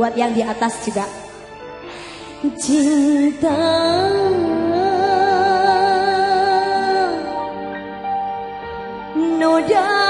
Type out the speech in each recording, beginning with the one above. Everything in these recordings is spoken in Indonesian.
buat yang di atas juga. Cinta. Noda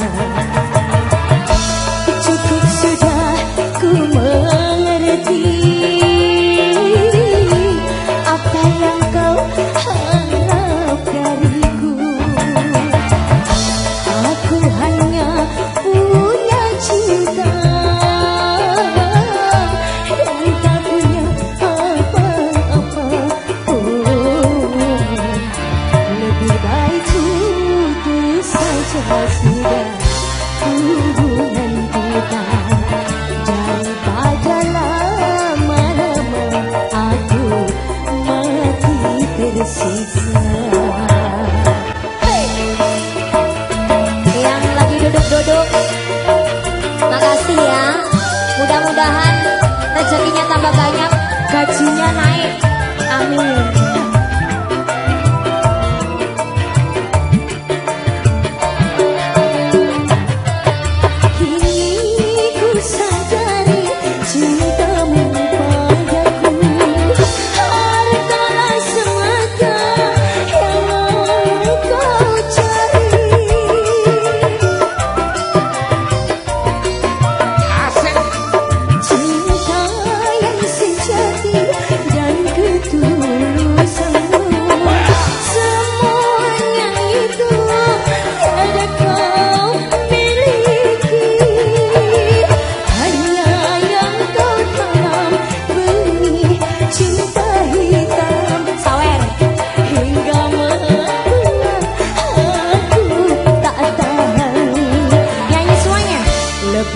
Yang lagi duduk-duduk. Makasih ya. Mudah-mudahan rezekinya tambah banyak Gajinya naik. Amin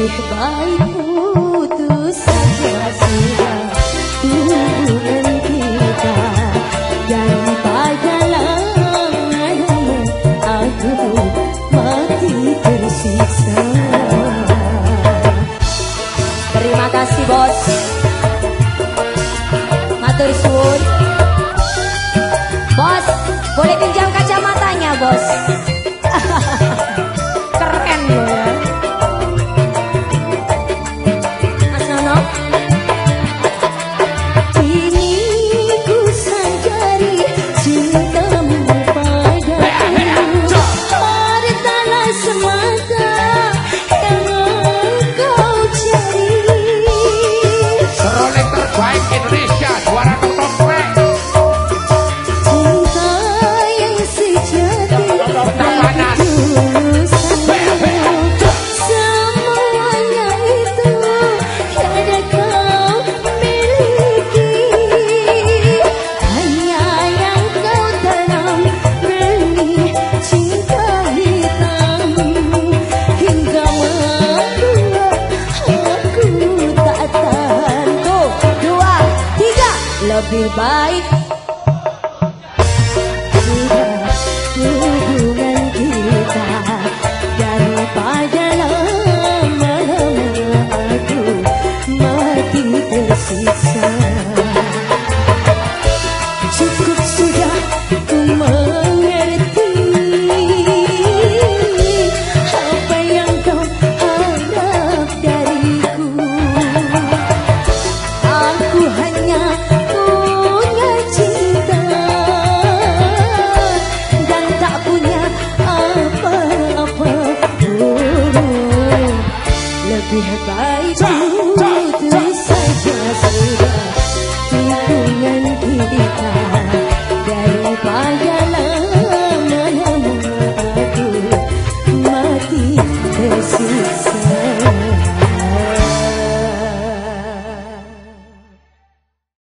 Baik putus saja hubungan kita aku mati tersiksa Terima kasih bos lebih baik